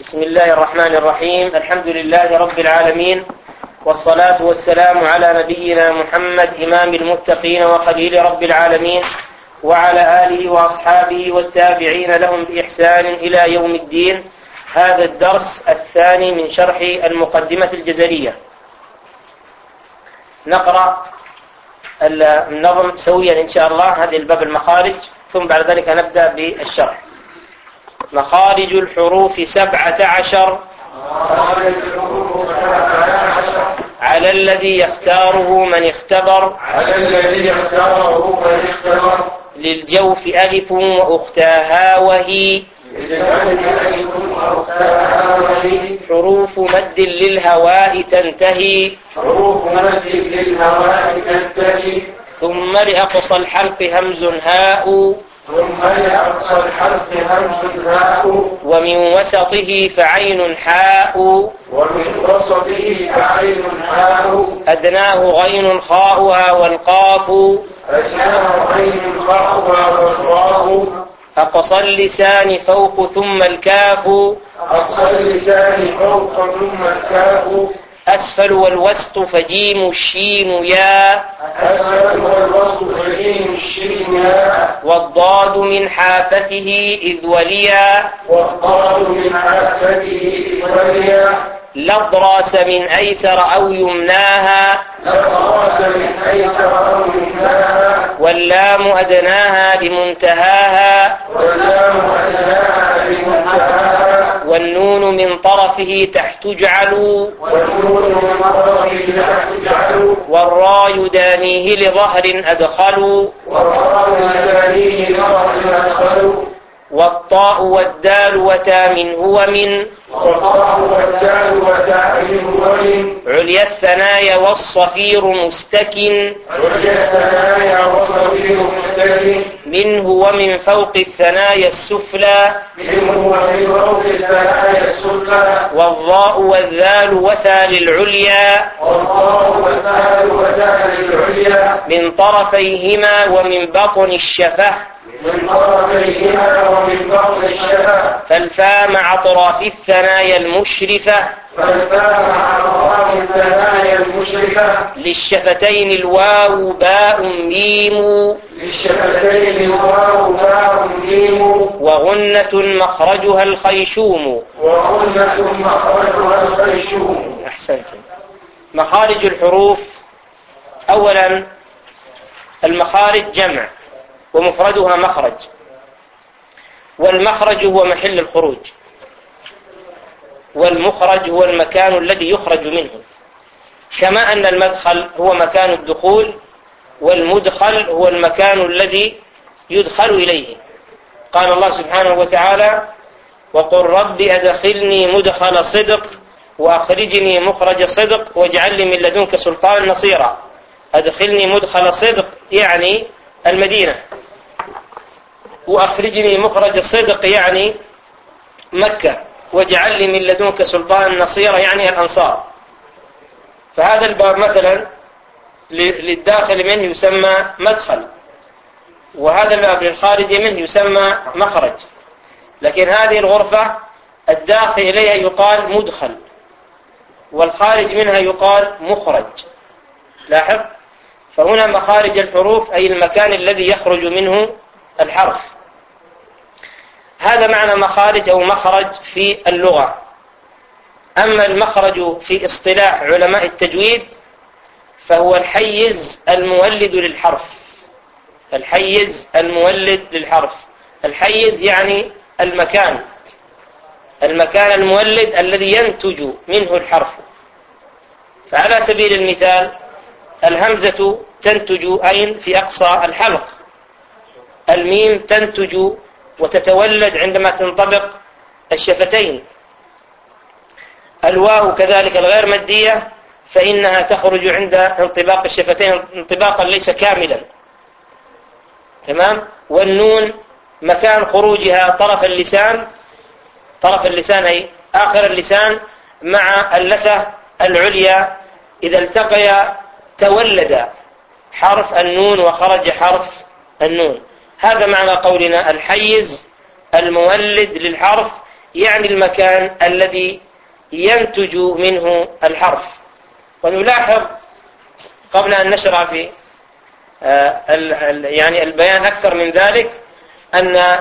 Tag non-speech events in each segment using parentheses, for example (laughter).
بسم الله الرحمن الرحيم. الحمد لله رب العالمين. والصلاة والسلام على نبينا محمد إمام المتقين وخليل رب العالمين وعلى آله وأصحابه والتابعين لهم بإحسان إلى يوم الدين. هذا الدرس الثاني من شرح المقدمة الجزرية نقرأ النظم سويا إن شاء الله هذه الباب المخارج ثم بعد ذلك نبدأ بالشرح. مخارج الحروف سبعة عشر. على الذي يختاره من اختبر. على الذي يختاره من اختبر للجوف ألف وأختاها وهي حروف مد للهواء تنتهي. حروف مد للهواء تنتهي ثم لأقصى الحلق همز هاء. ثم لأقصى الحرف همز هاء ومن وسطه فعين حاء. ومن وسطه فعين هاء أدناه غين خاؤها والقاف. أدناه عين خاؤها والراء أقصى اللسان فوق ثم الكاف. أقصى اللسان فوق ثم الكاف. أسفل والوسط فجيم الشين يا. أسفل والوسط فجيم الشين ياء والضاد من حافته إذ وليا. والضاد من عافته وليا. لضراس من أيسر أو يمناها. للراس من أيسر أو يمناها. واللام أدناها لمنتهاها واللام أدناها بمنتهاها. والنون من طرفه تحت جعلوا والراء يدانيه لظهر أدخلوا والطاء والدال وتا من هو من والطاء والدال وتعين ومن عليا الثنايا والصفير مستكن عليا الثنايا والصغير مستكن منه ومن فوق الثنايا السفلى منه ومن فوق الثنايا السفلى والضاء والذال وثا للعليا والطاء والثال وتعين العليا من طرفيهما ومن بطن الشفة من طرفيهما ومن بطن الشفا فالفاء مع أطراف الثنايا المشرفة فالفاء مع أطراف الثنايا المشرفة. للشفتين الواو باء ميم. للشفتين الواو باء ميم. وغنة مخرجها الخيشوم. وغنة مخرجها الخيشوم. أحسنتم. مخارج الحروف أولا المخارج جمع. ومفردها مخرج. والمخرج هو محل الخروج. والمخرج هو المكان الذي يخرج منه. كما أن المدخل هو مكان الدخول والمدخل هو المكان الذي يدخل إليه. قال الله سبحانه وتعالى وقل رب أدخلني مدخل صدق وأخرجني مخرج صدق واجعل لي من لدنك سلطان نصيرا. أدخلني مدخل صدق يعني المدينة. وأخرجني مخرج الصدق يعني مكة واجعل لي من لدنك سلطان نصيرا يعني الأنصار. فهذا الباب مثلا للداخل منه يسمى مدخل وهذا الباب للخارج منه يسمى مخرج. لكن هذه الغرفة الداخل إليها يقال مدخل والخارج منها يقال مخرج. لاحظ؟ فهنا مخارج الحروف أي المكان الذي يخرج منه الحرف. هذا معنى مخارج أو مخرج في اللغة. أما المخرج في اصطلاح علماء التجويد فهو الحيز المولد للحرف. الحيز المولد للحرف. الحيز يعني المكان. المكان المولد الذي ينتج منه الحرف. فعلى سبيل المثال الهمزة تنتج أين في أقصى الحلق. الميم تنتج وتتولد عندما تنطبق الشفتين. الواو كذلك الغير مادية فإنها تخرج عند انطباق الشفتين انطباقا ليس كاملا. تمام؟ والنون مكان خروجها طرف اللسان طرف اللسان أي آخر اللسان مع اللثة العليا. إذا التقيا تولد حرف النون وخرج حرف النون. هذا معنى قولنا الحيز المولد للحرف يعني المكان الذي ينتج منه الحرف. ونلاحظ قبل أن نشرع في آه، يعني البيان أكثر من ذلك أن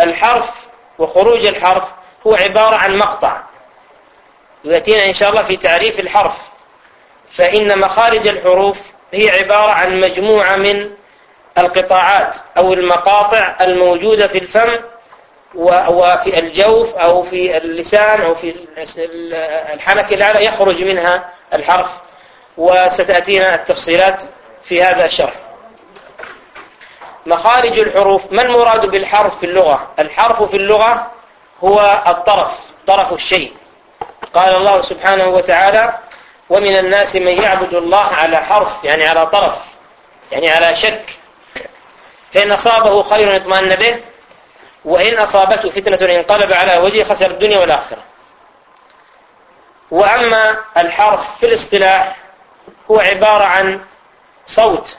الحرف وخروج الحرف هو عبارة عن مقطع. يأتينا إن شاء الله في تعريف الحرف. فإن مخارج الحروف هي عبارة عن مجموعة من القطاعات أو المقاطع الموجودة في الفم وفي الجوف أو في اللسان أو في الحنك الأعلى يخرج منها الحرف. وستأتينا التفصيلات في هذا الشرح. مخارج الحروف ما المراد بالحرف في اللغة؟ الحرف في اللغة هو الطرف طرف الشيء. قال الله سبحانه وتعالى ومن الناس من يعبد الله على حرف يعني على طرف يعني على شك فإن أصابه خير اطمأن به وإن أصابته فتنة انقلب على وجهه خسر الدنيا والآخرة. وأما الحرف في الاصطلاح هو عبارة عن صوت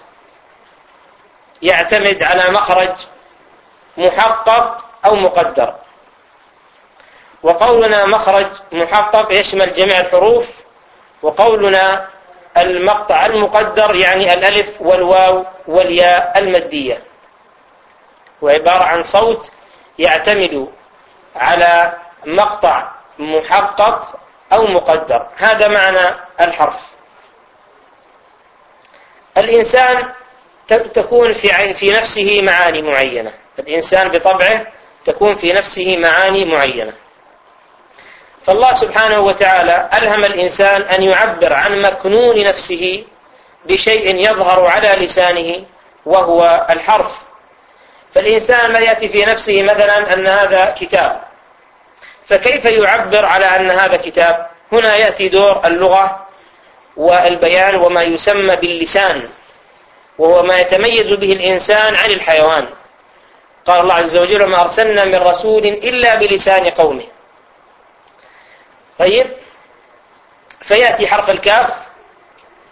يعتمد على مخرج محقق أو مقدر. وقولنا مخرج محقق يشمل جميع الحروف وقولنا المقطع المقدر يعني الألف والواو والياء المادية وعبارة عن صوت يعتمد على مقطع محقق أو مقدر. هذا معنى الحرف. الإنسان تكون في في نفسه معاني معينة. الإنسان بطبعه تكون في نفسه معاني معينة. فالله سبحانه وتعالى ألهم الإنسان أن يعبر عن مكنون نفسه بشيء يظهر على لسانه وهو الحرف. فالإنسان ما يأتي في نفسه مثلا أن هذا كتاب. فكيف يعبر على أن هذا كتاب؟ هنا يأتي دور اللغة والبيان وما يسمى باللسان وهو ما يتميز به الإنسان عن الحيوان. قال الله عز وجل ما أرسلنا من رسول إلا بلسان قومه. طيب. فيأتي حرف الكاف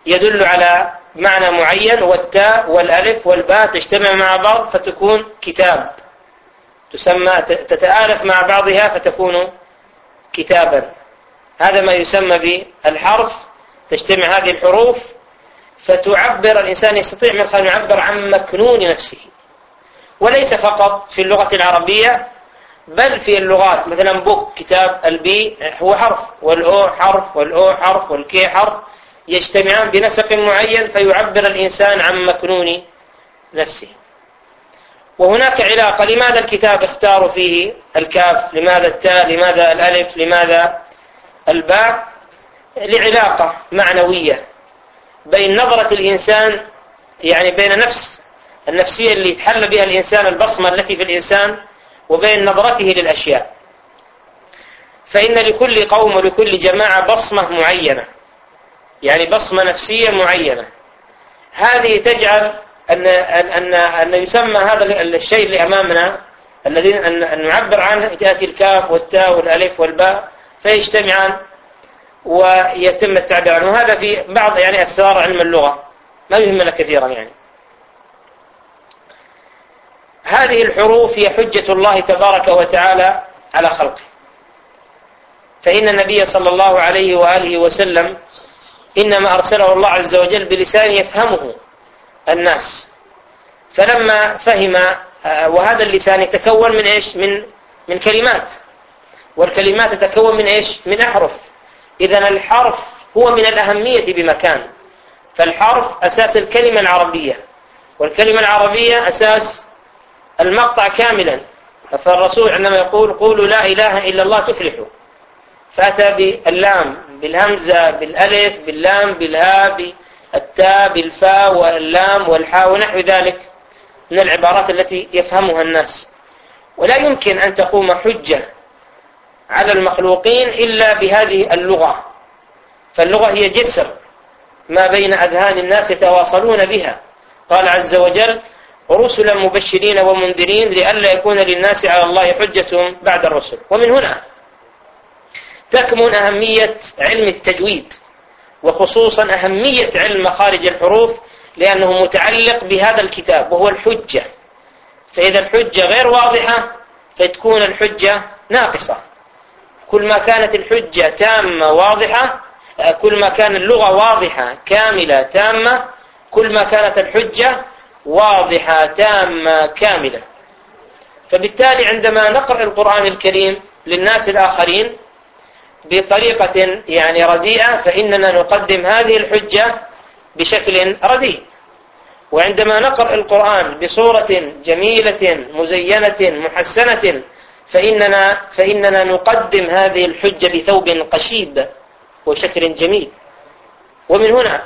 يدل على معنى معين والتاء والألف والباء تجتمع مع بعض فتكون كتاب. تسمى تتآلف مع بعضها فتكون كتابا. هذا ما يسمى بالحرف. تجتمع هذه الحروف فتعبر الإنسان يستطيع من خلال يعبر عن مكنون نفسه. وليس فقط في اللغة العربية بل في اللغات. مثلا بوك كتاب البي هو حرف. والأو حرف والأو حرف والكي حرف. يجتمعان بنسق معين فيعبر الإنسان عن مكنون نفسه. وهناك علاقة لماذا الكتاب اختاروا فيه الكاف؟ لماذا التاء لماذا الألف؟ لماذا الباء؟ لعلاقة معنوية بين نظرة الإنسان يعني بين نفس النفسية اللي يتحلى بها الإنسان البصمة التي في الإنسان وبين نظرته للأشياء. فإن لكل قوم ولكل جماعة بصمة معينة. يعني بصمة نفسية معينة. هذه تجعل أن أن أن يسمى هذا الشيء اللي أمامنا الذين أن نعبر عنه تأتي الكاف والتاء والألف والباء فيجتمعان ويتم التعبير عنه. وهذا في بعض يعني أسرار علم اللغة. ما يهمنا كثيرا يعني. هذه الحروف هي حجة الله تبارك وتعالى على خلقه. فإن النبي صلى الله عليه وآله وسلم إنما أرسله الله عز وجل بلسان يفهمه الناس. فلما فهم آه، وهذا اللسان يتكون من إيش؟ من من كلمات. والكلمات تتكون من إيش؟ من أحرف إذا الحرف هو من الأهمية بمكان. فالحرف أساس الكلمة العربية. والكلمة العربية أساس المقطع كاملا. فالرسول عندما يقول قولوا لا إله إلا الله تفلحوا. فأتى باللام بالهمزة بالألف باللام بالهاء بالتاء بالفاء واللام والحاء ونحو ذلك من العبارات التي يفهمها الناس. ولا يمكن أن تقوم حجة على المخلوقين إلا بهذه اللغة. فاللغة هي جسر ما بين أذهان الناس يتواصلون بها. قال عز وجل رسلا مبشرين ومنذرين لئلا يكون للناس على الله حجة بعد الرسل. ومن هنا تكمن أهمية علم التجويد وخصوصا أهمية علم مخارج الحروف لأنه متعلق بهذا الكتاب وهو الحجة. فإذا الحجة غير واضحة فتكون الحجة ناقصة. كل ما كانت الحجة تامة واضحة كل ما كان اللغة واضحة كاملة تامة كل ما كانت الحجة واضحة تامة كاملة. فبالتالي عندما نقرأ القرآن الكريم للناس الآخرين بطريقة يعني رديئة فإننا نقدم هذه الحجة بشكل رديء. وعندما نقرأ القرآن بصورة جميلة مزينة محسنة فإننا, فإننا نقدم هذه الحجة بثوب قشيب وشكل جميل. ومن هنا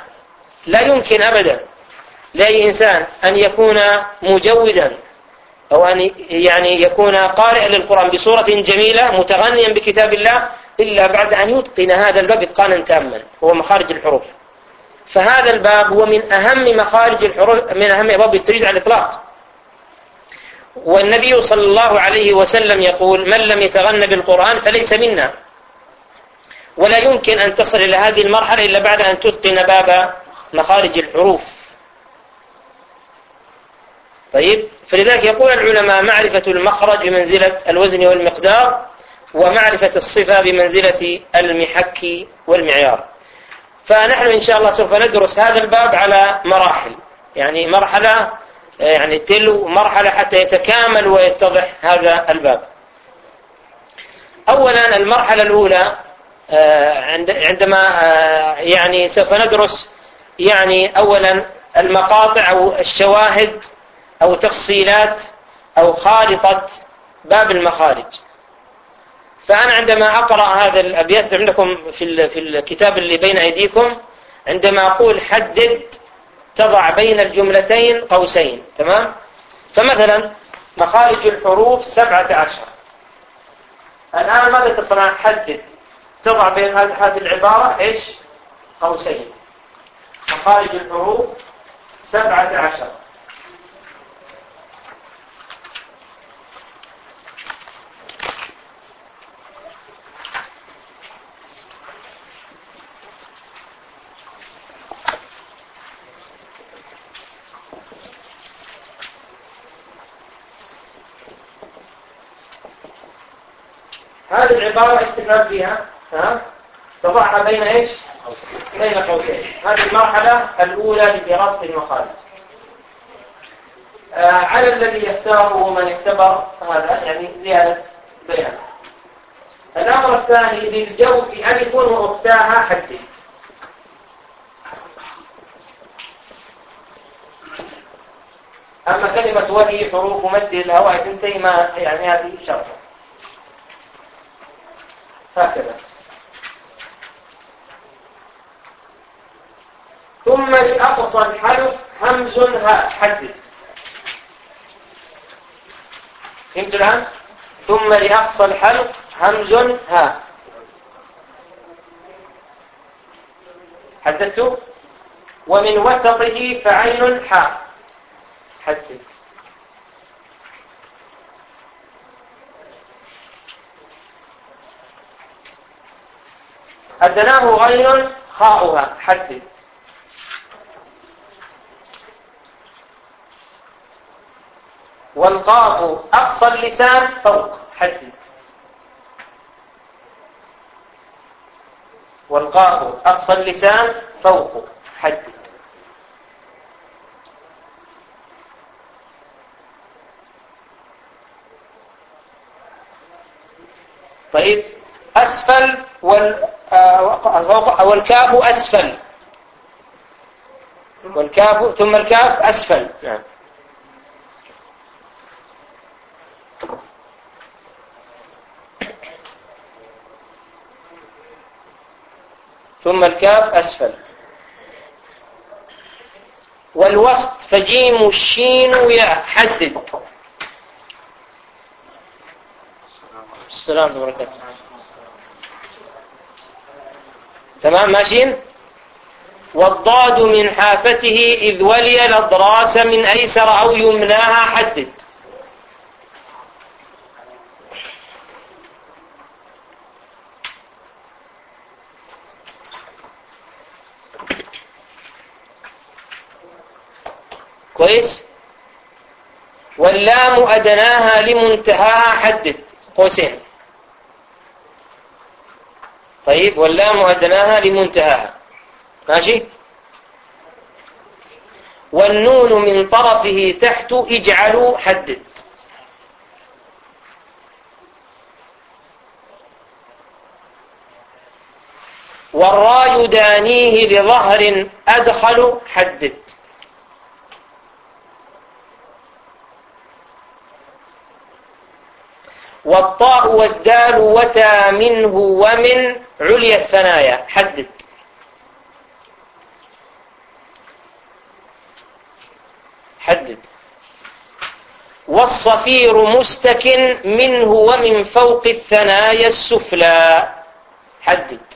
لا يمكن أبدا لأي إنسان أن يكون مجودا أو أن يعني يكون قارئ للقرآن بصورة جميلة متغنيا بكتاب الله إلا بعد أن يتقن هذا الباب إتقانا تاما هو مخارج الحروف. فهذا الباب هو من أهم مخارج الحروف من أهم أبواب التجويد على الإطلاق. والنبي صلى الله عليه وسلم يقول من لم يتغنى بالقرآن فليس منا. ولا يمكن أن تصل إلى هذه المرحلة إلا بعد أن تتقن باب مخارج الحروف. طيب فلذلك يقول العلماء معرفة المخرج بمنزلة الوزن والمقدار ومعرفة الصفة بمنزلة المحك والمعيار. فنحن إن شاء الله سوف ندرس هذا الباب على مراحل. يعني مرحلة يعني تلو مرحلة حتى يتكامل ويتضح هذا الباب. أولا المرحلة الأولى عندما يعني سوف ندرس يعني أولا المقاطع أو الشواهد أو تفصيلات أو خارطة باب المخارج. فأنا عندما أقرأ هذا الأبيات عندكم في في الكتاب اللي بين أيديكم عندما أقول حدد تضع بين الجملتين قوسين تمام؟ فمثلا مخارج الحروف سبعة عشر. الآن ماذا تصنع حدد تضع بين هذه العبارة إيش؟ قوسين. مخارج الحروف سبعة عشر. هذه العبارة تفهم فيها؟ ها؟ تضعها بين إيش؟ بين قوسين هذه المرحلة الأولى لدراسة المخارج آه على الذي يختاره من يختبر هذا يعني زيادة بيان الأمر الثاني للجوف يكون وأختاها حدد أما كلمة ولي حروف مد الهواء تنتهي ما يعني هذه شرط هكذا. ثم لأقصى الحرف همز هاء حدد. فهمت الآن؟ ثم لأقصى الحلق همز هاء حددت ومن وسطه فعين حاء حدد. أدناه غين خاؤها. حدد. والقاف أقصى اللسان فوق. حدد. والقاف أقصى اللسان فوق. حدد. طيب. أسفل وال والكاف أسفل. والكاف ثم الكاف أسفل. نعم. ثم الكاف أسفل. والوسط فجيم الشين يا حدد السلام عليكم تمام ماشيين؟ والضاد من حافته إذ ولي الأضراس من أيسر أو يمناها حدد. كويس؟ واللام أدناها لمنتهاها حدد. قوسين. طيب واللام أدناها لمنتهاها. ماشي؟ والنون من طرفه تحت اجعلوا حدد. والراء دانيه لظهر أدخل حدد. والطاء والدال وتا منه ومن عليا الثنايا. حدد. حدد. والصفير مستكن منه ومن فوق الثنايا السفلى. حدد.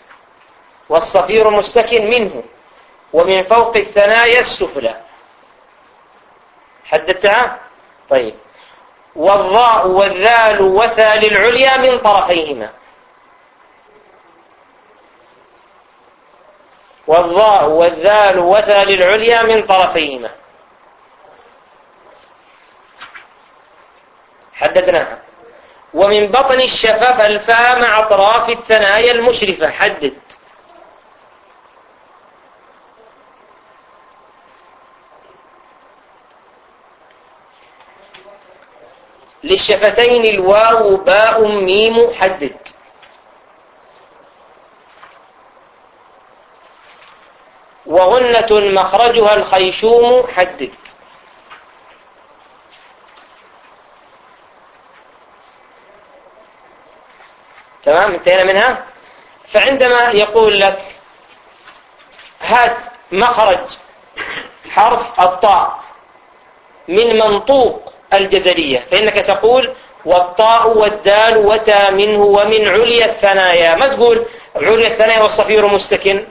والصفير مستكن منه ومن فوق الثنايا السفلى. حددتها؟ طيب. والضاء والذال وثى للعليا من طرفيهما. والضاء والذال وثى للعليا من طرفيهما. حددناها ومن بطن الشفاف الفاء مع أطراف الثنايا المشرفة. حدد. للشفتين الواو باء ميم حدد. وغنة مخرجها الخيشوم حدد. تمام؟ انتهينا منها؟ فعندما يقول لك هات مخرج حرف الطاء من منطوق الجزرية. فإنك تقول والطاء والدال وتا منه ومن عليا الثنايا. ما تقول عليا الثنايا والصفير مستكن؟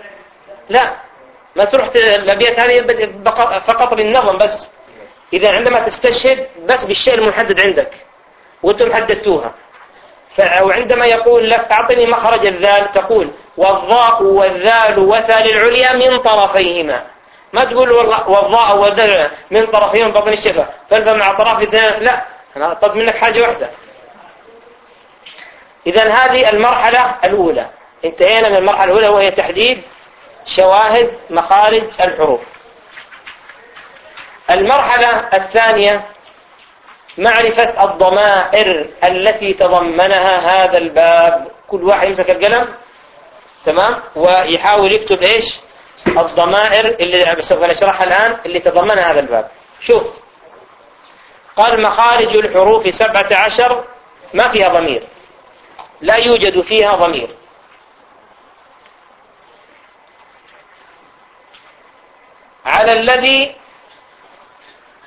لا. ما تروح الأبيات هذه فقط للنظم بس. إذا عندما تستشهد بس بالشيء المحدد عندك وأنتم حددتوها. وعندما يقول لك أعطني مخرج الذال تقول والضاء والذال وثى للعليا من طرفيهما. ما تقول والذال من طرفيهما من بطن الشفة فالفا مع طرف الدين لا أنا أطلب منك حاجة واحدة. إذا هذه المرحلة الأولى. انتهينا من المرحلة الأولى وهي تحديد شواهد مخارج الحروف. المرحلة الثانية معرفة الضمائر التي تضمنها هذا الباب. كل واحد يمسك القلم تمام؟ ويحاول يكتب إيش؟ الضمائر اللي سوف نشرحها الآن اللي تضمنها هذا الباب. شوف. قال مخارج الحروف سبعة عشر ما فيها ضمير. لا يوجد فيها ضمير. على الذي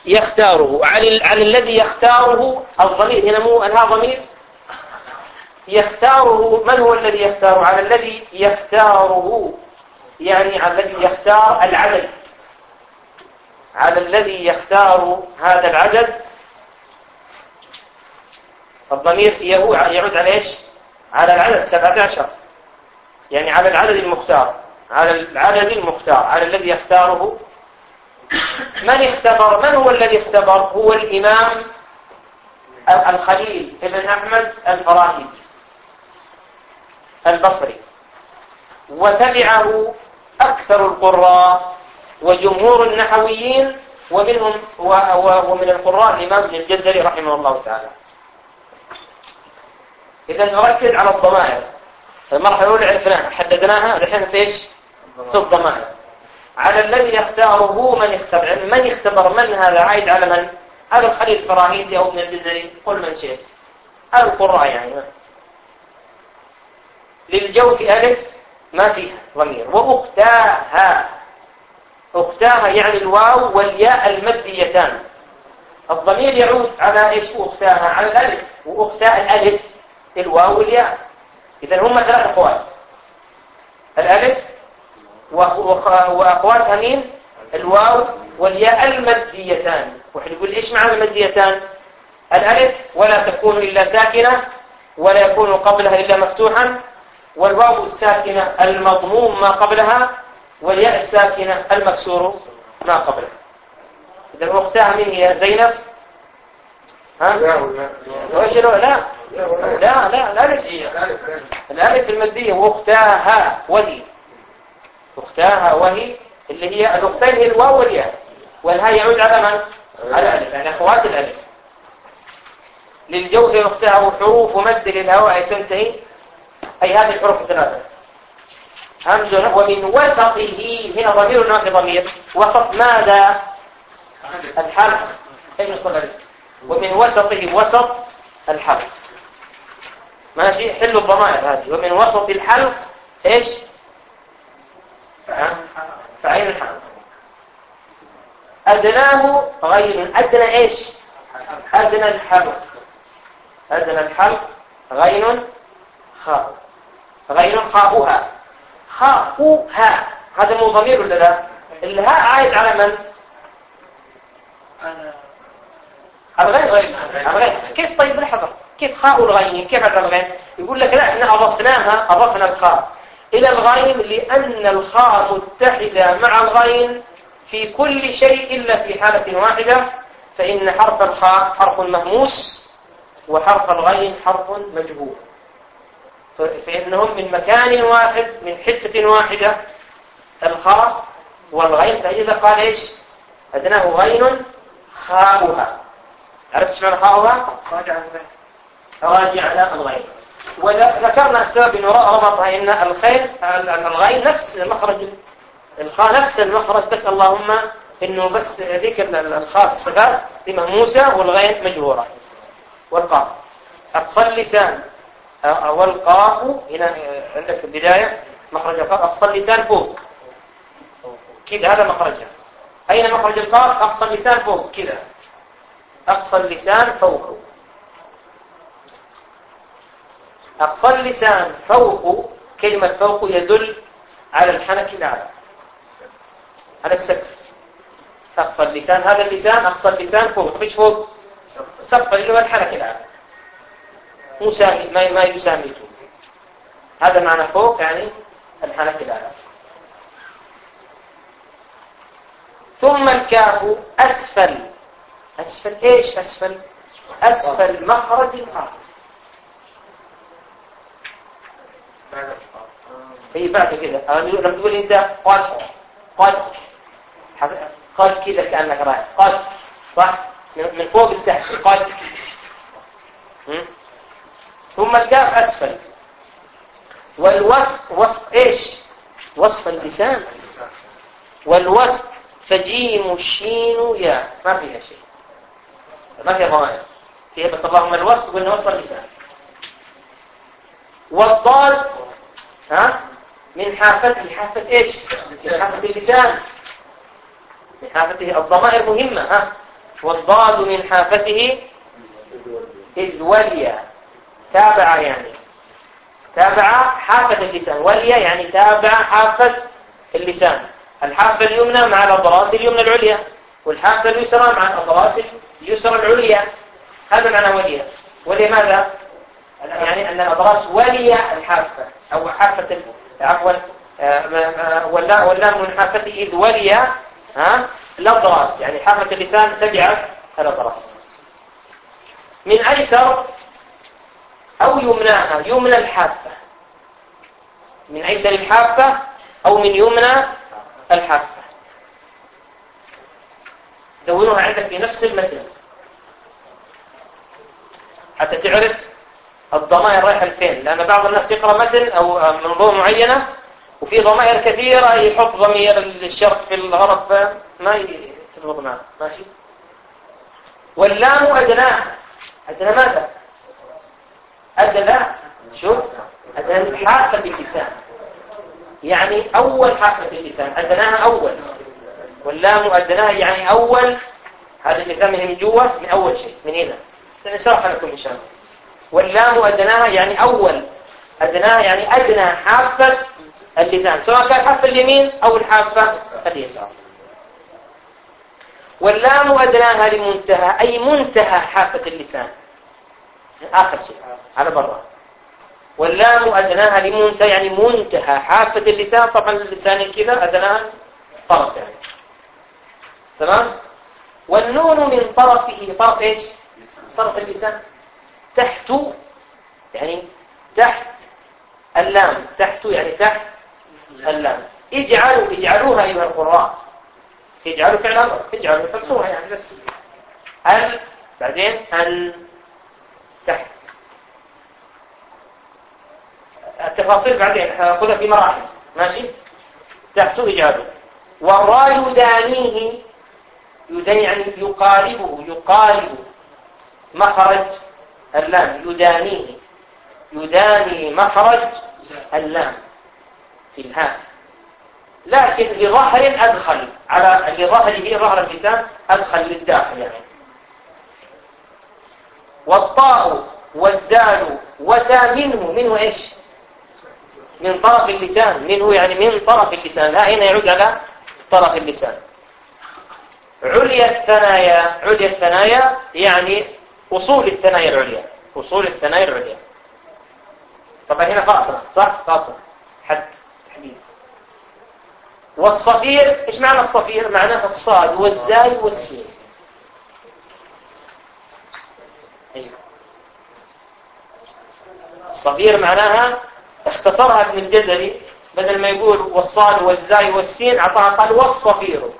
يختاره على, على الذي يختاره الضمير هنا مو أنها ضمير. يختاره من هو الذي يختاره؟ على الذي يختاره. يعني الذي يختار العدد. على الذي يختار هذا العدد الضمير يعود على إيش؟ على العدد سبعة عشر يعني على العدد المختار. على العدد المختار على الذي يختاره. من اختبر من هو الذي اختبر؟ هو الإمام الخليل ابن أحمد الفراهيدي البصري. وتبعه أكثر القراء وجمهور النحويين ومنهم ومن القراء الإمام ابن الجزري رحمه الله تعالى. إذا نركز على الضمائر. المرحلة الأولى عرفناها. حددناها الحين في إيش؟ في الضمائر. على الذي يختاره من يختبر. من يختبر؟ من هذا؟ عايد على من؟ هذا الخليل الفراهيدي أو ابن الجزري؟ قل من شئت. القراء يعني. للجوف ألف ما فيها ضمير. وأختاها. أختاها يعني الواو والياء المديتان. الضمير يعود على إيش؟ أختاها على الألف. وأختاء الألف الواو والياء. إذا هم ثلاث أخوات الألف وأخواتها مين الواو والياء المديتان. وإحنا نقول إيش معنى المديتان؟ الألف ولا تكون إلا ساكنة ولا يكون قبلها إلا مفتوحا والواو الساكنة المضموم ما قبلها والياء الساكنة المكسور ما قبلها. إذا أختها من هي زينب. ها؟ لا ولا. وجر لا لا لا لا الألف المادية واختاها وهي. أختاها وهي اللي هي الأختين هي الواو والياء. والهاء يعود على من؟ على الألف يعني أخوات الألف. للجوف أختها وحروف مد للهواء تنتهي. أي هذه الحروف الثلاثة. همز ومن وسطه هنا ضمير في ضمير. وسط ماذا؟ الحرف. أين ومن وسطه وسط الحلق ماشي؟ حلوا الضمائر هذه. ومن وسط الحلق إيش؟ فعين الحلق أدناه غين أدنى إيش؟ أدنى الحلق أدنى الحلق غين خاء. غين خاؤها. خاؤها. هذا مو ضمير ولا لا؟ الهاء عايد على من؟ الغين. غين الغين. كيف؟ طيب لحظة. كيف خاء الغين؟ كيف هذا الغين؟ يقول لك لا إحنا أضفناها أضفنا الخاء. إلى الغين لأن الخاء متحدة مع الغين في كل شيء إلا في حالة واحدة فإن حرف الخاء حرف مهموس وحرف الغين حرف مجهول فإنهم من مكان واحد من حتة واحدة الخاء والغين. فإذا قال إيش؟ أدناه غين خاؤها. عرفت إيش معنى خاؤها؟ راجع على الغين. وذكرنا السبب إنه ربطها إن الخير الغين نفس مخرج الخاء نفس المخرج. بس اللهم إنه بس ذيك الخاء الصفات مهموسه والغين مجهورة. والقاف اقصى اللسان والقاف هنا عندك البداية مخرج القاف أقصى اللسان فوق. كذا هذا مخرجها أين مخرج القاف؟ أقصى اللسان فوق كذا أقصى اللسان فوق. أقصى اللسان فوق كلمة فوق يدل على الحنك الأعلى. على السقف. أقصى اللسان هذا اللسان أقصى اللسان فوق. مش فوق. السقف اللي هو الحنك الأعلى. مسامي ما ما يساميته هذا معنى فوق يعني الحنك الأعلى ثم الكاف أسفل. أسفل إيش أسفل؟ أسفل مخرج القاف هي بعد كده. لما تقول إنت قد قد. قد كده كأنك رايح. قد. صح؟ من فوق لتحت. قد. ثم الكاف أسفل. والوصف وصف إيش؟ وصف اللسان. والوصف فجيم الشين يا. ما فيها شيء. ما فيها ضمائر فيها بس اللهم الوصف قلنا وصف اللسان. والضاد ها؟ من حافته حافة إيش؟ من حافة اللسان. من حافته الضمائر مهمة ها؟ والضاد من حافته إذ ولي. تابع يعني. تابع حافة اللسان. ولي يعني تابع حافة اللسان. الحافة اليمنى مع الأضراس اليمنى العليا. والحافة اليسرى مع الأضراس اليسرى العليا. هذا معنى ولي. ولي ماذا؟ يعني أن الأضراس ولي الحافة أو حافة عفوا آه، واللام من حافته إذ ولي ها؟ الأضراس. يعني حافة اللسان تبعت الأضراس. من أيسر أو يمناها يمنى الحافة. من أيسر الحافة أو من يمنى الحافة. دونوها عندك في نفس المتن حتى تعرف الضمائر رايحة لفين. لأن بعض الناس يقرأ متن أو منظومة معينة وفي ضمائر كثيرة يحط ضمير الشرق في الغرب فما يتضبط معه ماشي؟ واللام أدناه أدنى ماذا؟ أدنى شوف أدنى حافة اللسان يعني أول حافة اللسان أدناها أول. واللام أدناها يعني أول. هذا اللسان من جوا من أول شيء من هنا. سنشرح لكم إن شاء الله. واللام أدناها يعني أول. أدناها يعني أدنى حافة اللسان. سواء كان حافة اليمين أو الحافة اليسار. واللام أدناها لمنتهى أي منتهى حافة اللسان. آخر شيء. على برا. واللام أدناها لمنتهى يعني منتهى. حافة اللسان طبعا اللسان كذا أدناها طرف يعني. تمام؟ والنون من طرفه طرف إيش؟ طرف اللسان. تحت يعني تحت اللام. تحت يعني تحت اللام. اجعلوا اجعلوها أيها القراء. اجعلوا فعل أمر اجعلوا حطوها يعني بس. ال بعدين ال تحت. التفاصيل بعدين خذها في مراحل. ماشي؟ تحت اجعلوا والراء يدانيه يداني يعني يقاربه يقارب مخرج اللام. يدانيه. يداني مخرج اللام في الهاء. لكن لظهر أدخل على لظهره ظهر اللسان أدخل للداخل يعني. والطاء والدال وتا منه منه إيش؟ من طرف اللسان منه يعني من طرف اللسان. لا هنا يعود على طرف اللسان. عليا الثنايا عليا الثنايا يعني أصول الثنايا العليا. أصول الثنايا العليا. طبعا هنا فاصلة صح؟ فاصلة حد تحديد. والصفير إيش معنى الصفير؟ معناه الصاد والزاي والسين. الصفير معناها اختصرها ابن الجزري بدل ما يقول والصاد والزاي والسين اعطاها قال والصفير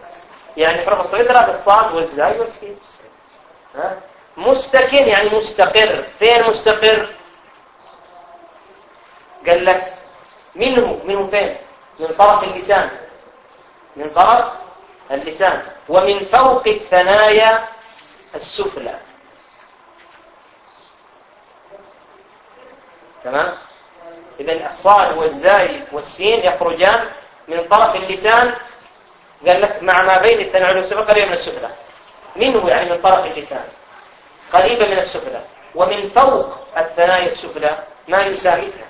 يعني حرف الصفير ثلاثة الصاد والزاي والسين. ها؟ مستكن يعني مستقر. فين مستقر؟ قال لك منه منه فين؟ من طرف اللسان. من طرف اللسان. ومن فوق الثنايا السفلى. تمام؟ إذا الصاد والزاي والسين يخرجان من طرف اللسان. قال لك مع ما بين الثنايا والسفلى قريبة من السفلى. منه يعني من طرف اللسان قريبة من السفلى. ومن فوق الثنايا السفلى ما يساويها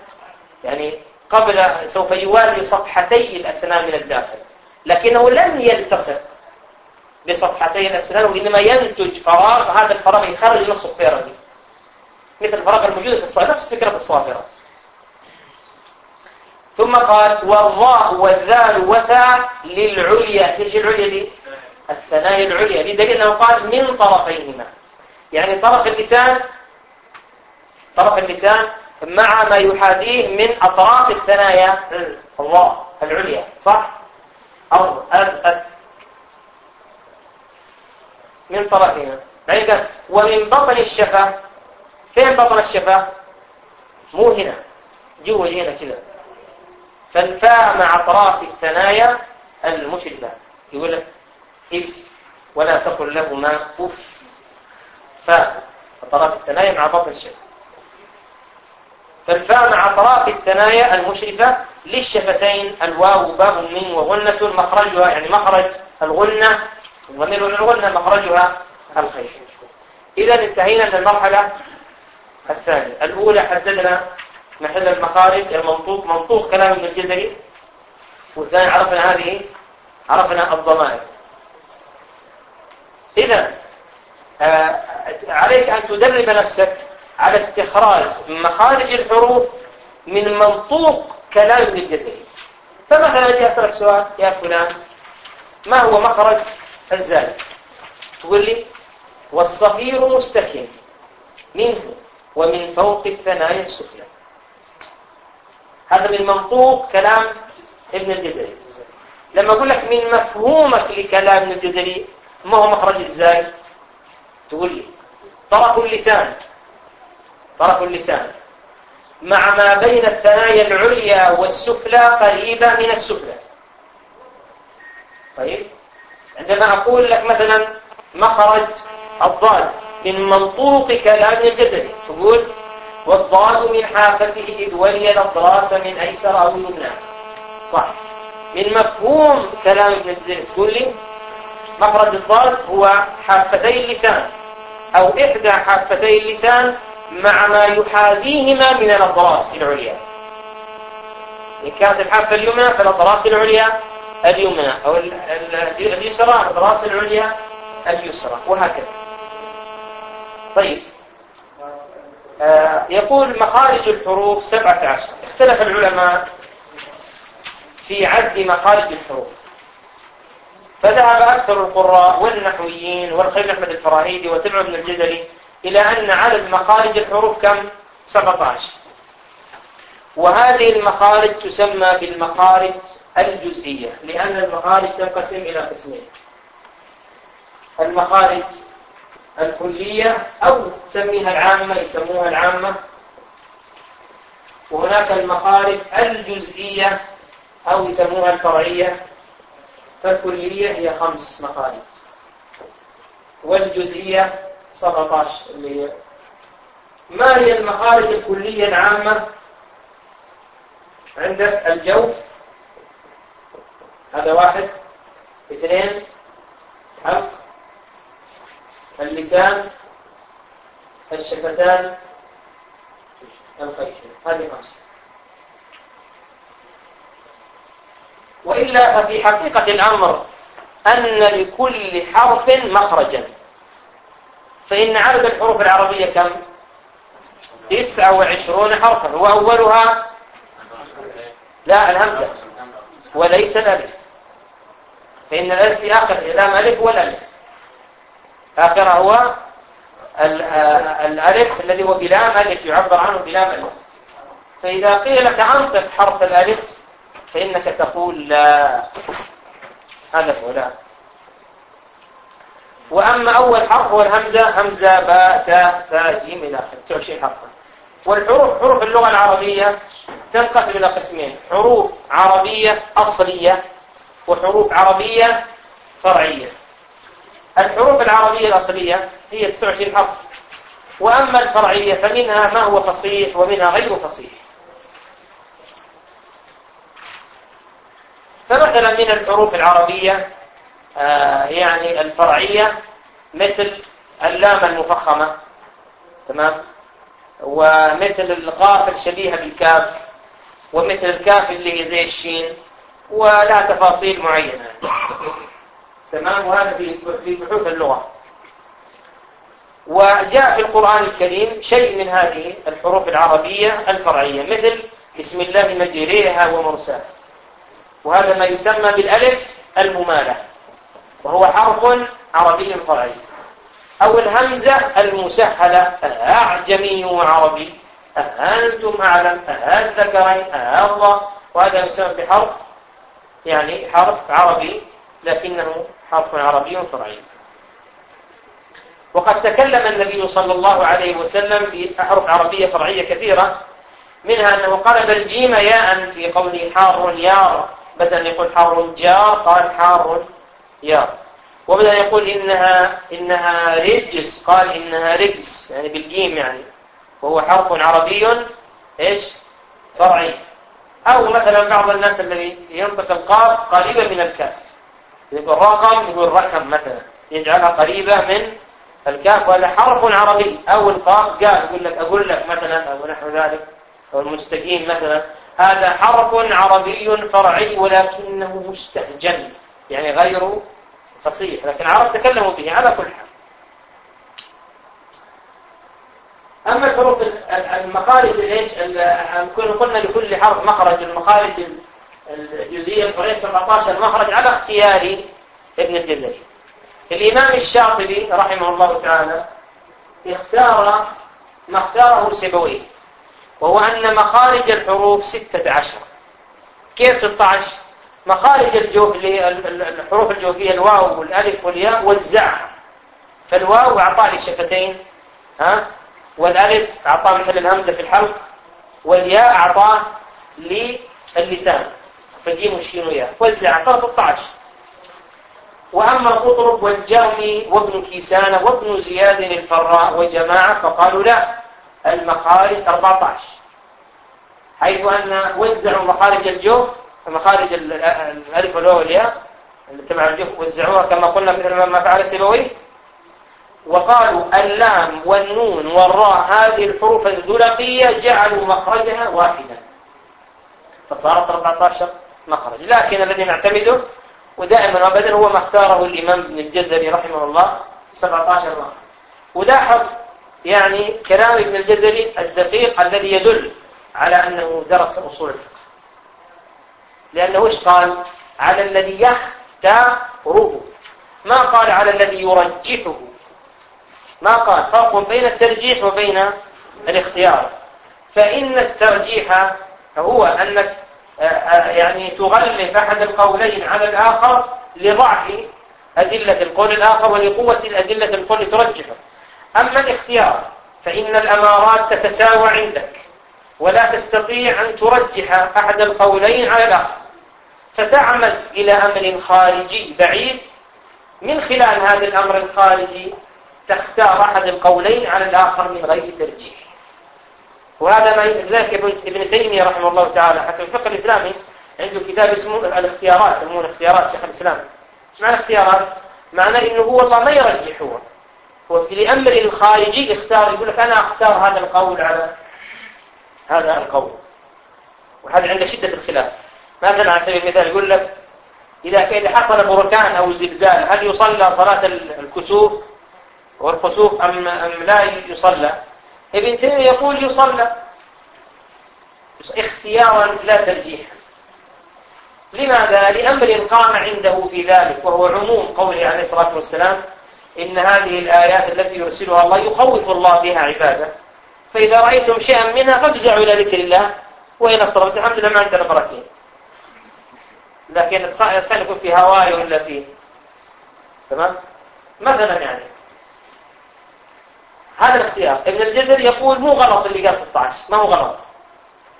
يعني قبل سوف يوالي صفحتي الأسنان من الداخل لكنه لن يلتصق بصفحتي الأسنان وإنما ينتج فراغ هذا الفراغ يخرج نص الصفيرة دي. مثل الفراغ الموجود في الصافرة نفس فكرة الصافرة. ثم قال والضاء والذال وثاء للعليا إيش العليا دي؟ الثنايا العليا بدليل أنه قال من طرفيهما. يعني طرف اللسان طرف اللسان مع ما يحاذيه من أطراف الثنايا. الله العليا صح؟ أو أب من طرفها بعدين ومن بطن الشفة فين بطن الشفة؟ مو هنا. جوا هنا كذا. فالفاء مع أطراف الثنايا المشرفة يقول لك إف ولا تقل لهما أف. فاء أطراف الثنايا مع بطن الشفة فالفاء مع أطراف الثنايا المشرفة للشفتين. الواو باء من وغنة. مخرجها يعني مخرج الغنة. ومن الغنة مخرجها الخير. إذا انتهينا من المرحلة الثانية. الأولى حددنا محل المخارج المنطوق منطوق كلام ابن الجزري. والثاني عرفنا هذه عرفنا الضمائر. إذا آه عليك أن تدرب نفسك على استخراج مخارج الحروف من منطوق كلام ابن الجزري. فمثلا أجي أسألك سؤال يا فلان ما هو مخرج الزال تقول لي والصغير مستكن منه ومن فوق الثنايا السفلى. هذا من منطوق كلام ابن الجزري. لما أقول لك من مفهومك لكلام ابن الجزري ما هو مخرج الزال تقول لي. طرف اللسان. طرف اللسان. مع ما بين الثنايا العليا والسفلى قريبة من السفلى. طيب؟ عندما أقول لك مثلا مخرج الضاد من منطوق كلام الجزري تقول والضاد من حافته إذ ولي الأضراس من أيسر أو يمنى. صح. من مفهوم كلام الجزري تقول لي مخرج الضاد هو حافتي اللسان أو إحدى حافتي اللسان مع ما يحاذيهما من الأضراس العليا. إن كانت الحافة اليمنى فالأضراس العليا اليمنى أو اليسرى الأضراس العليا اليسرى وهكذا. طيب. آه يقول مخارج الحروف سبعة عشر. اختلف العلماء في عد مخارج الحروف. فذهب أكثر القراء والنحويين والخير أحمد الفراهيدي وتبع ابن الجزري إلى أن عدد مخارج الحروف كم؟ 17 وهذه المخارج تسمى بالمخارج الجزئية لأن المخارج تنقسم إلى قسمين. المخارج الكلية أو تسميها العامة يسموها العامة. وهناك المخارج الجزئية أو يسموها الفرعية. فالكلية هي خمس مخارج. والجزئية 17 اللي هي. ما هي المخارج الكلية العامة؟ عندك الجوف. هذا واحد. اثنين. حلق. اللسان الشفتان الخيشة هذه خمسة. وإلا ففي حقيقة الأمر أن لكل حرف مخرجا. فإن عدد الحروف العربية كم؟ تسعة وعشرون حرفا. وأولها لا الهمزة. وليس الألف. فإن الألف في آخر لام ألف والألف آخرها هو الألف الذي هو بلام ألف يعبر عنه بلام ألف فإذا قيل لك حرف الألف فإنك تقول لا. هذا هو لا. وأما أول حرف هو الهمزة همزة باء تاء ثاء جيم إلى آخره 29 حرفا والحروف حروف اللغة العربية تنقسم إلى قسمين. حروف عربية أصلية وحروف عربية فرعية. الحروف العربية الأصلية هي 29 حرف. وأما الفرعية فمنها ما هو فصيح ومنها غير فصيح. فمثلا من الحروف العربية آه يعني الفرعية مثل اللام المفخمة تمام؟ ومثل القاف الشبيهة بالكاف ومثل الكاف اللي هي زي الشين ولها تفاصيل معينة. تمام؟ وهذا في بحوث اللغة. وجاء في القرآن الكريم شيء من هذه الحروف العربية الفرعية مثل بسم الله مجريها ومرساها. وهذا ما يسمى بالألف الممالة وهو حرف عربي فرعي. أو الهمزة المسهلة أعجمي وعربي. أأنتم أعلم أهذكرين أهالله وهذا يسمى بحرف يعني حرف عربي لكنه حرف عربي فرعي وقد تكلم النبي صلى الله عليه وسلم بأحرف عربية فرعية كثيرة منها أنه قلب الجيم ياء في قوله حار يار بدل يقول حار جار قال حار يار. وبدل أن يقول إنها إنها رجس قال إنها رجس يعني بالجيم يعني. وهو حرف عربي إيش؟ فرعي. أو مثلا بعض الناس الذي ينطق القاف قريبة من الكاف. يقول رقم يقول رقم مثلا يجعلها قريبة من الكاف وهذا حرف عربي. أو القاف قال يقول لك أقول لك مثلا أو نحو ذلك أو المستقيم مثلا هذا حرف عربي فرعي ولكنه مستهجن يعني غير فصيح لكن العرب تكلموا به على كل حال. أما الحروف المخارج إيش قلنا لكل حرف مخرج المخارج الجزئية الفرعية 17 مخرج على اختيار ابن الجزري الإمام الشاطبي رحمه الله تعالى اختار ما اختاره سيبويه وهو أن مخارج الحروف ستة عشر. كيف 16 مخارج الحروف الجوفية الواو والألف والياء وزعها فالواو أعطاه للشفتين ها؟ والألف أعطاه مثل الهمزة في الحلق والياء أعطاه للسان. فجيم الشين وياء وزع أعطاه 16 وأما القطرب والجرمي وابن كيسان وابن زياد الفراء وجماعة فقالوا لا. المخارج 14 حيث أن وزعوا مخارج الجوف مخارج الألف والواو والياء اللي تبع الجوف وزعوها كما قلنا مثل ما فعل سيبويه وقالوا اللام والنون والراء هذه الحروف الذلقية جعلوا مخرجها واحدا فصارت 14 مخرج. لكن الذي نعتمده ودائما وأبدا هو ما اختاره الإمام ابن الجزري رحمه الله 17 مخرج ولاحظ يعني كلام ابن الجزري الدقيق الذي يدل على أنه درس أصول الفقه. لأنه إيش قال؟ على الذي يختاره ما قال على الذي يرجحه. ما قال؟ فرق بين الترجيح وبين الاختيار. فإن الترجيح هو أنك يعني تغلب أحد القولين على الآخر لضعف أدلة القول الآخر ولقوة الأدلة القول ترجحه. أما الاختيار فإن الأمارات تتساوى عندك ولا تستطيع أن ترجح أحد القولين على الآخر. فتعمد إلى أمر خارجي بعيد. من خلال هذا الأمر الخارجي تختار أحد القولين على الآخر من غير ترجيح. وهذا ما ذلك ابن تيمية رحمه الله تعالى. حتى الفقه الإسلامي عنده كتاب اسمه الاختيارات يسمونه اختيارات شيخ الإسلام. إيش معنى اختيارات؟ معناه إنه هو الله ما يرجح هو. هو في لأمر خارجي اختار يقول لك أنا أختار هذا القول على هذا القول. وهذا عند شدة الخلاف. مثلا على سبيل المثال يقول لك إذا إذا حصل بركان أو زلزال هل يصلى صلاة الكسوف والخسوف أم, أم لا يصلى؟ ابن تيمية يقول يصلى. اختيارا لا ترجيحا لماذا؟ لأمر قام عنده في ذلك وهو عموم قوله عليه الصلاة والسلام إن هذه الآيات التي يرسلها الله يخوف الله بها عباده. فإذا رأيتم شيئا منها فافزعوا إلى ذكر الله وإلى الصلاة الحمد لله ما عندنا براكين لكن خليكم في هواي ولا فيه؟ تمام؟ مثلا يعني. هذا الاختيار. ابن الجزر يقول مو غلط اللي قال 16 ما هو غلط.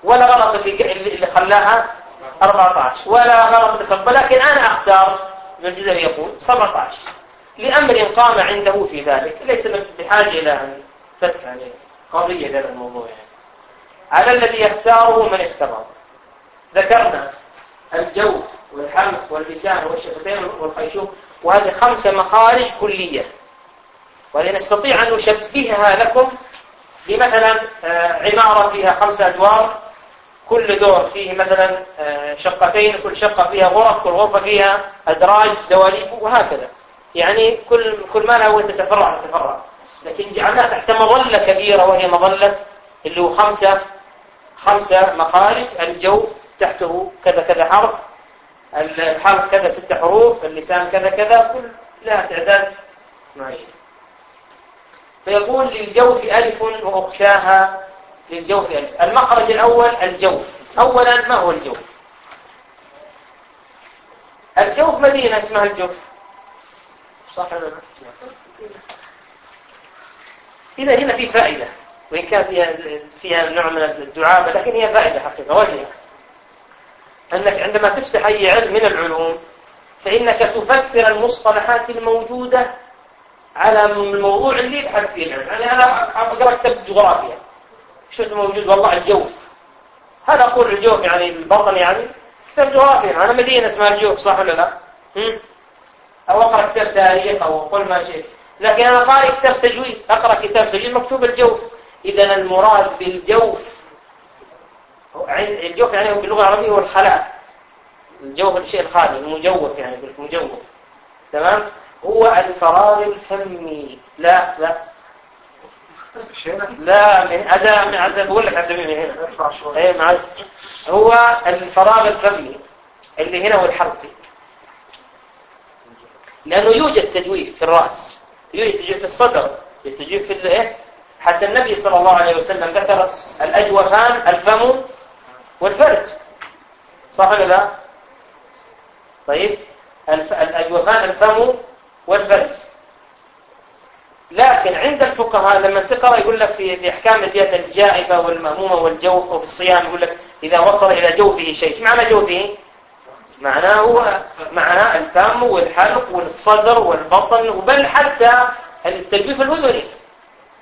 ولا غلط اللي اللي خلاها 14 ولا غلط اللي لكن أنا أختار ابن الجزر يقول 17 لأمر قام عنده في ذلك ليس بحاجة إلى أن فتح يعني قضية هذا الموضوع يعني. على الذي يختاره من اختاره ذكرنا الجو والحلق واللسان والشفتين والخيشوم وهذه خمسة مخارج كلية. وهذه نستطيع أن نشبهها لكم بمثلا آه، عمارة فيها خمسة أدوار كل دور فيه مثلا آه، شقتين كل شقة فيها غرف كل غرفة فيها أدراج دواليب وهكذا. يعني كل كل ما له تتفرع تتفرع. لكن جعلناها تحت مظلة كبيرة وهي مظلة اللي هو خمسة خمسة مخارج الجو تحته كذا كذا حرف الحرف كذا ست حروف اللسان كذا كذا كل لها تعداد. معين فيقول للجوف ألف وأخشاها للجوف ألف. المخرج الأول الجوف. أولا ما هو الجوف؟ الجوف مدينة اسمها الجوف. صح ولا لا؟ إذا هنا في فائدة وإن كان فيها فيها نوع من الدعابة لكن هي فائدة حقيقة. وهي أنك عندما تفتح أي علم من العلوم فإنك تفسر المصطلحات الموجودة على الموضوع اللي يبحث فيه يعني أنا أقرأ كتاب جغرافيا. شو موجود والله الجوف. هذا أقول الجوف يعني البطن يعني. كتاب جغرافيا. أنا مدينة اسمها الجوف صح ولا لا؟ أو أقرأ كتاب تاريخ أو قل ما شئت. لكن أنا قارئ كتاب تجويد. أقرأ كتاب تجويد مكتوب الجوف إذا المراد بالجوف الجوف يعني في اللغة العربية هو الخلاء. الجوف الشيء الخالي المجوف يعني مجوف تمام؟ هو الفراغ الفمي. لا لا. لا من أداء من أداء بقول لك أداء من هنا. إيه هو الفراغ الفمي اللي هنا هو الحرفي لأنه يوجد تجويف في الرأس. يوجد تجويف في الصدر يوجد تجويف في الايه حتى النبي صلى الله عليه وسلم ذكر الأجوفان الفم والفرج. صح ولا لا؟ طيب. الأجوفان الفم والفرج لكن عند الفقهاء لما تقرأ يقول لك في في أحكام الدية الجائفة والمهمومة والجوف وفي الصيام يقول لك إذا وصل إلى جوفه شيء، إيش معنى جوفه؟ معناه هو معناه الفم والحلق والصدر والبطن وبل حتى التجويف الأذني.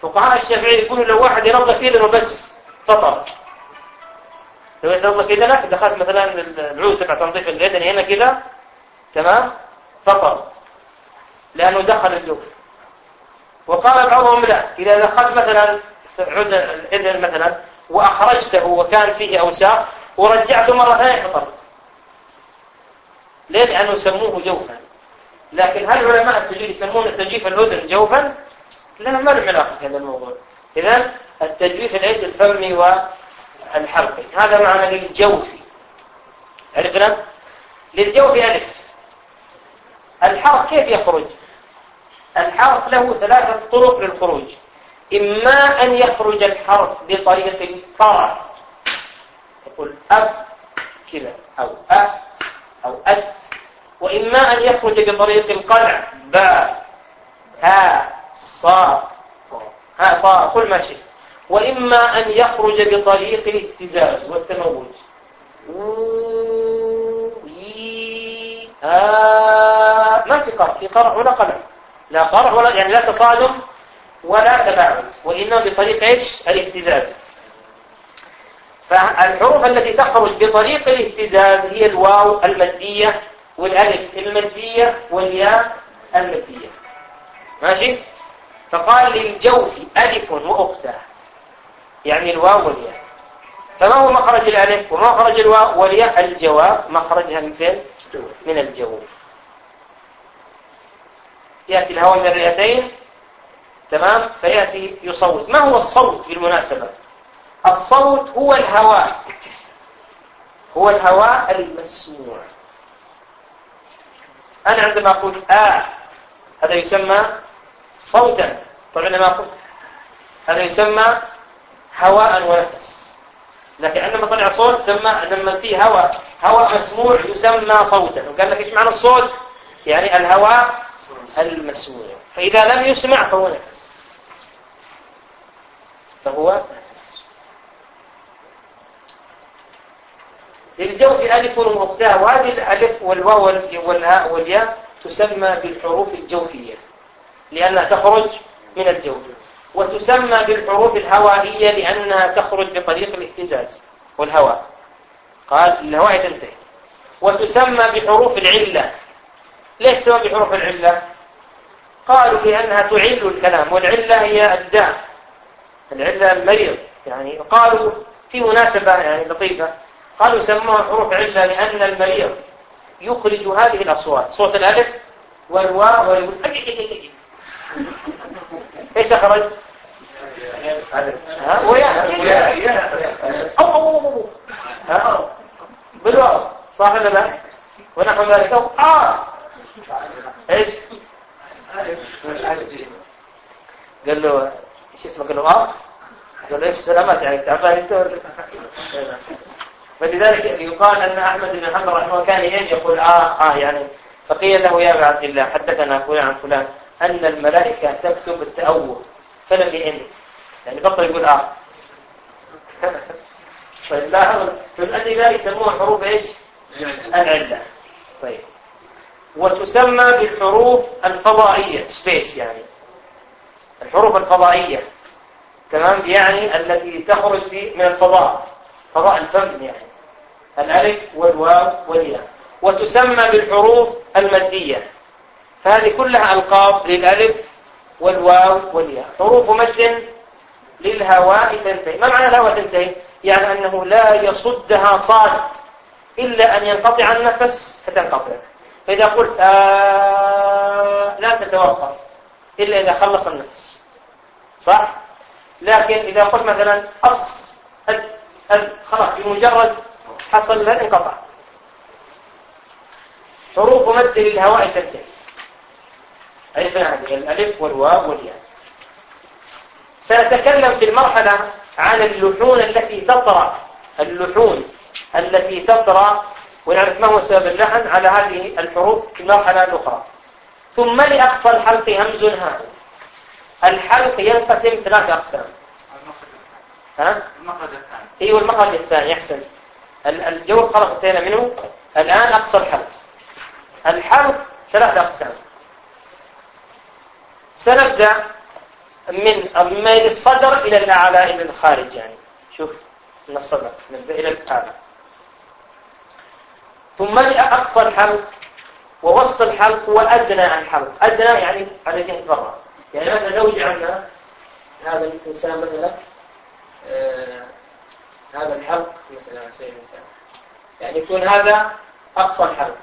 فقهاء الشافعي يقولوا لو واحد ينظف اذنه بس فطر. لو ينظف اذنك دخلت مثلا العود تبع تنظيف الاذن هنا كذا تمام؟ فطر. لأنه دخل الجوف وقال بعضهم لا إذا دخلت مثلا عود الإذن مثلا وأخرجته وكان فيه أوساخ ورجعته مرة ثانية فطرت ليه؟ لأنه سموه جوفا لكن هل علماء التجويد يسمون تجويف الأذن جوفا؟ لا ما له علاقة هذا الموضوع إذا التجويف الايش الفمي والحلقي هذا معنى للجوف عرفنا؟ للجوف ألف الحرف كيف يخرج؟ الحرف له ثلاثة طرق للخروج إما أن يخرج الحرف بطريق الفرع تقول أب كذا أو أ أو أت وإما أن يخرج بطريق القلع باء ها صا ها طاء كل ما شئت وإما أن يخرج بطريق الاهتزاز والتموج ما في قرع في قرع ولا قلع لا قرع ولا يعني لا تصادم ولا تباعد. وإنما بطريق إيش؟ الاهتزاز. فالحروف التي تخرج بطريق الاهتزاز هي الواو المادية والألف المادية والياء المادية ماشي؟ فقال للجوف ألف وأختها يعني الواو والياء. فما هو مخرج الألف؟ وما مخرج الواو والياء؟ الجواب مخرجها من فين؟ من الجوف. يأتي الهواء من الرئتين تمام؟ فيأتي يصوت. ما هو الصوت بالمناسبة؟ الصوت هو الهواء. هو الهواء المسموع. أنا عندما أقول آ هذا يسمى صوتا. طبعا ما أقول هذا يسمى هواء ونفس. لكن عندما طلع صوت سمى لما فيه هواء هواء مسموع يسمى صوتا. وقال لك إيش معنى الصوت؟ يعني الهواء المسموع. فإذا لم يسمع فهو نفس. فهو للجوف ألف وأختها وهذه الألف والواو والهاء والياء تسمى بالحروف الجوفية لأنها تخرج من الجوف. وتسمى بالحروف الهوائية لأنها تخرج بطريق الاهتزاز والهواء. قال الهواء تنتهي. وتسمى بحروف العلة. ليش تسمى بحروف العلة؟ قالوا لأنها تعل الكلام والعلة هي الداء. العلة المريض يعني قالوا في مناسبة يعني لطيفة. قالوا سموها حروف علة لأن المريض يخرج هذه الأصوات صوت الألف والواء ويقول إيش أخرج؟ ها؟ ويا بالواو صح ولا لا؟ ونحو ذلك. أو آه. إيش؟ قال له إيش اسمه؟ قال له آه. قال له إيش؟ سلامات يعني تعبان أنت فلذلك يقال أن أحمد بن حنبل رحمه الله كان يقول آه آه يعني فقيل له يا أبا عبد الله حدثنا فلان عن فلان أن الملائكة تكتب التأول فلم يئن. يعني بطل يقول آه. (laughs) طيب لا في الأدلة يسموها حروف إيش؟ العلة. طيب. وتسمى بالحروف الفضائية سبيس يعني. الحروف الفضائية. تمام؟ يعني التي تخرج في من الفضاء. فضاء الفم يعني. الألف والواو والياء. وتسمى بالحروف المادية. فهذه كلها ألقاب للألف والواو والياء. حروف مد للهواء تنتهي. ما معنى الهواء تنتهي؟ يعني أنه لا يصدها صاد إلا أن ينقطع النفس فتنقطع. فإذا قلت آه لا تتوقف إلا إذا خلص النفس. صح؟ لكن إذا قلت مثلا أص خلاص بمجرد حصل له انقطع. حروف مد للهواء تنتهي أي هذه الألف والواو والياء. سنتكلم في المرحلة عن اللحون التي تطرأ. اللحون التي تطرأ ونعرف ما هو سبب اللحن على هذه الحروف في المرحلة الأخرى ثم لأقصى الحلق همز هاء الحلق ينقسم ثلاث أقسام. ها؟ المخرج الثاني أيوه المخرج الثاني احسن الجوف خلاص انتهينا منه. الآن أقصى الحلق الحلق ثلاث أقسام. سنبدأ من من الصدر إلى الأعلى إلى الخارج يعني شوف من الصدر نبدأ إلى الأعلى. ثم أقصى الحلق ووسط الحلق وأدنى الحلق أدنى يعني على جهة برا يعني مثلا لو جعلنا هذا الإنسان مثلا آه هذا الحلق مثلا المثال يعني يكون هذا أقصى الحلق.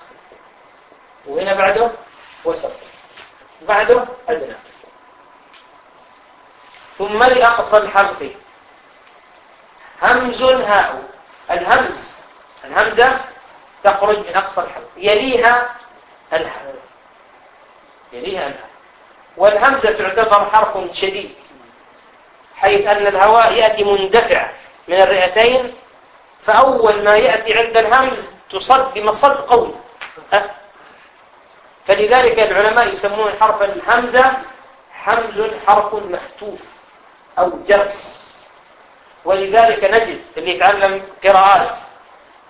وهنا بعده وسط. بعده أدنى. ثم لأقصى الحلق. همز هاء. الهمز الهمزة تخرج من أقصى الحلق يليها الحلق يليها الحلق والهمزة تعتبر حرف شديد حيث أن الهواء يأتي مندفع من الرئتين فأول ما يأتي عند الهمز تصد بمصد قوي. فلذلك العلماء يسمون حرف الهمزة حمز حرف مفتوح أو جرس. ولذلك نجد اللي يتعلم قراءات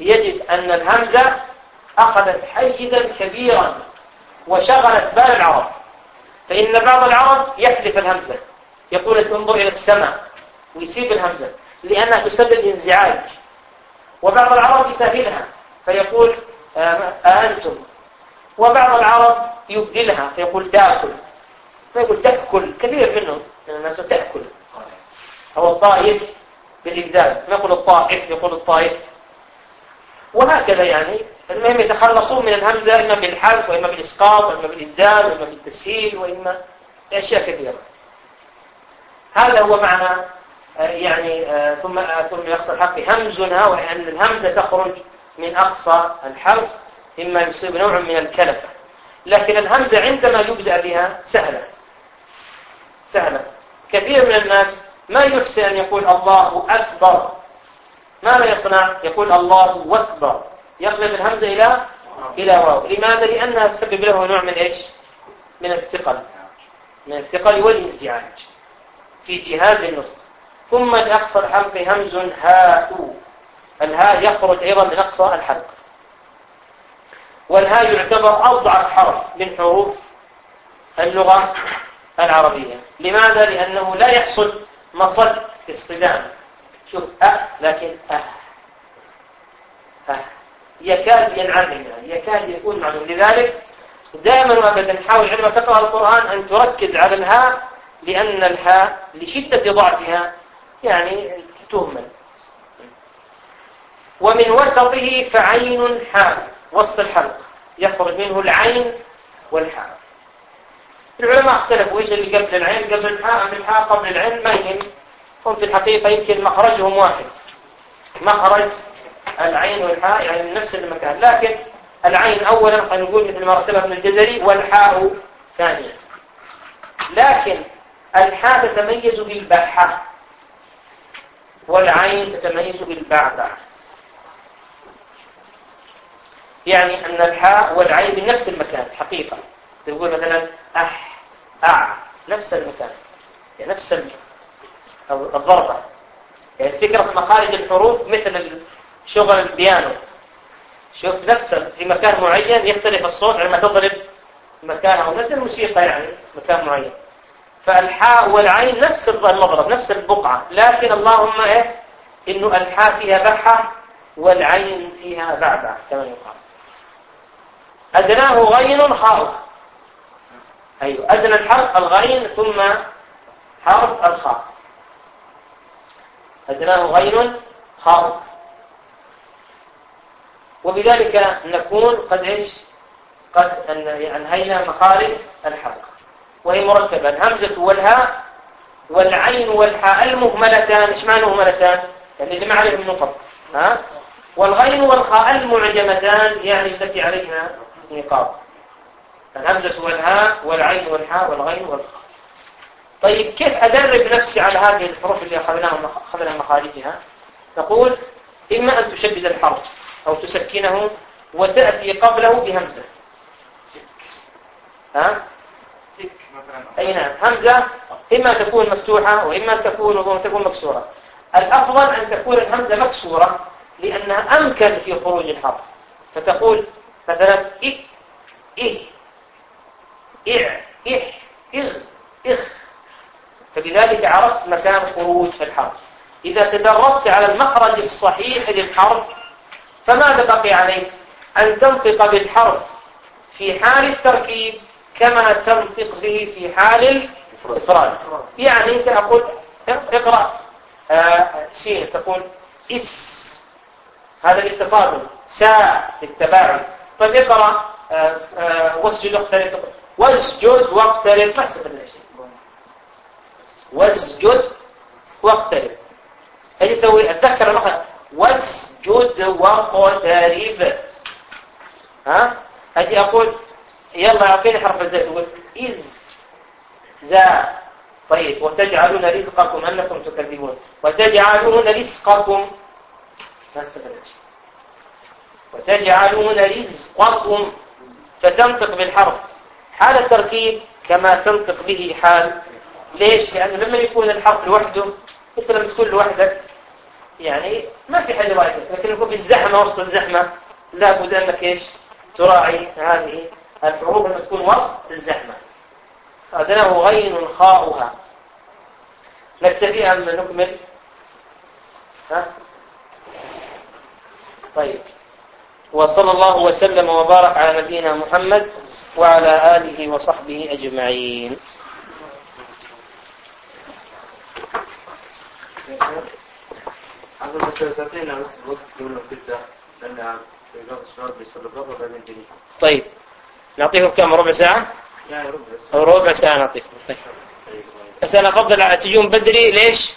يجد أن الهمزة أخذت حيزا كبيرا وشغلت بال العرب. فإن بعض العرب يحذف الهمزة. يقول انظر إلى السماء. ويسيب الهمزة. لأنها تسبب انزعاج وبعض العرب يسهلها. فيقول أأنتم وبعض العرب يبدلها. فيقول تأكل. فيقول تأكل. كثير منهم من الناس تأكل. أو الطائف بالإبدال. ما يقول الطائف؟ يقول الطائف. وهكذا يعني. المهم يتخلصون من الهمزة إما بالحذف وإما بالإسقاط وإما بالإبدال وإما بالتسهيل وإما أشياء كثيرة. هذا هو معنى آه، يعني آه، ثم آه، ثم يقصى الحق همزها وأن الهمزة تخرج من أقصى الحرف إما يصيب نوع من الكلفة. لكن الهمزة عندما يبدأ بها سهلة. سهلة. كثير من الناس ما يحسن أن يقول الله أكبر. ماذا يصنع؟ يقول الله أكبر. يقلب الهمزة إلى إلى واو. لماذا؟ لأنها تسبب له نوع من إيش؟ من الثقل. من الثقل والانزعاج. في جهاز النطق. ثم لأقصى الحلق همز هاء. الهاء يخرج أيضا من أقصى الحلق والهاء يعتبر أضعف حرف من حروف اللغة العربية. لماذا؟ لأنه لا يحصل مصد اصطدام شوف أ لكن أ أ يكاد ينعدم يعني يكاد يكون معلوم. لذلك دائما وابدا حاول عندما تقرأ القرآن أن تركز على الهاء لأن الهاء لشدة ضعفها يعني تهمل. ومن وسطه فعين حاء وسط الحلق. يخرج منه العين والحاء العلماء اختلفوا إيش اللي قبل العين؟ قبل الحاء أم الحاء قبل العين؟ ما يهم. هم في الحقيقة يمكن مخرجهم واحد. مخرج العين والحاء يعني من نفس المكان. لكن العين أولا خلينا نقول مثل ما رتبها ابن الجزري والحاء ثانيا. لكن الحاء تتميز بالبحة. والعين تتميز بالبعبع يعني أن الحاء والعين من نفس المكان حقيقة. تقول مثلا أح أع نفس المكان. يعني نفس الضربة. يعني فكرة مخارج الحروف مثل شغل البيانو. شوف نفسه في مكان معين يختلف الصوت عندما تضرب مكان أو مثل الموسيقى يعني مكان معين. فالحاء والعين نفس المضرب نفس البقعة. لكن اللهم إيه؟ إنه الحاء فيها بحة والعين فيها بعبع كما يقال. أدناه غين خاء. أيوة أدنى الحرف الغين ثم حرف الخاء. أدناه غين خاء وبذلك نكون قد إيش؟ قد أنهينا مخارج الحلقة. وهي مركبة الهمزة والهاء والعين والحاء المهملتان. إيش معنى مهملتان؟ يعني اللي ما عليهم نقط ها؟ والغين والخاء المعجمتان. يعني التي عليها نقاط. الهمزة والهاء والعين والحاء والغين والخاء. طيب كيف أدرب نفسي على هذه الحروف اللي أخذناها أخذنا مخارجها نقول إما أن تشدد الحرف أو تسكنه وتأتي قبله بهمزة. ها؟ أي نعم. همزة إما تكون مفتوحة وإما تكون تكون مكسورة. الأفضل أن تكون الهمزة مكسورة لأنها أمكن في خروج الحرف. فتقول مثلا إيه إيه إع إح إغ إخ فبذلك عرفت مكان خروج الحرف إذا تدربت على المخرج الصحيح للحرف فماذا بقي عليك؟ أن تنطق بالحرف في حال التركيب كما تنطق به في حال الإفراد. يعني أنت أقول اقرأ آه سين تقول إس. هذا الاتصال سا للتباعد طيب اقرأ آه آه واسجد واقترب واسجد واقترب ما استفدنا شيء واسجد واقترب. إيش يسوي اتذكر المخرج واسجد واقترب ها؟ أجي أقول يلا اعطيني حرف الزيت تقول إذ زا. طيب وتجعلون رزقكم أنكم تكذبون. وتجعلون رزقكم وتجعلون رزقكم فتنطق بالحرف. حال التركيب كما تنطق به حال ليش؟ لأنه لما يكون الحرف لوحده أنت لما تكون لوحدك يعني ما في حد رايك لكن يكون في الزحمة وسط الزحمة لابد أنك إيش؟ تراعي هذه الحروف لما تكون وسط الزحمة أدناه غين خاؤها نكتفي أم نكمل ها؟ طيب وصلى الله وسلم وبارك على نبينا محمد وعلى آله وصحبه أجمعين طيب. نعطيكم كم؟ ربع ساعة؟ ربع ساعة. نعطيكم. طيب. بس أنا أفضل تجون بدري؟ ليش؟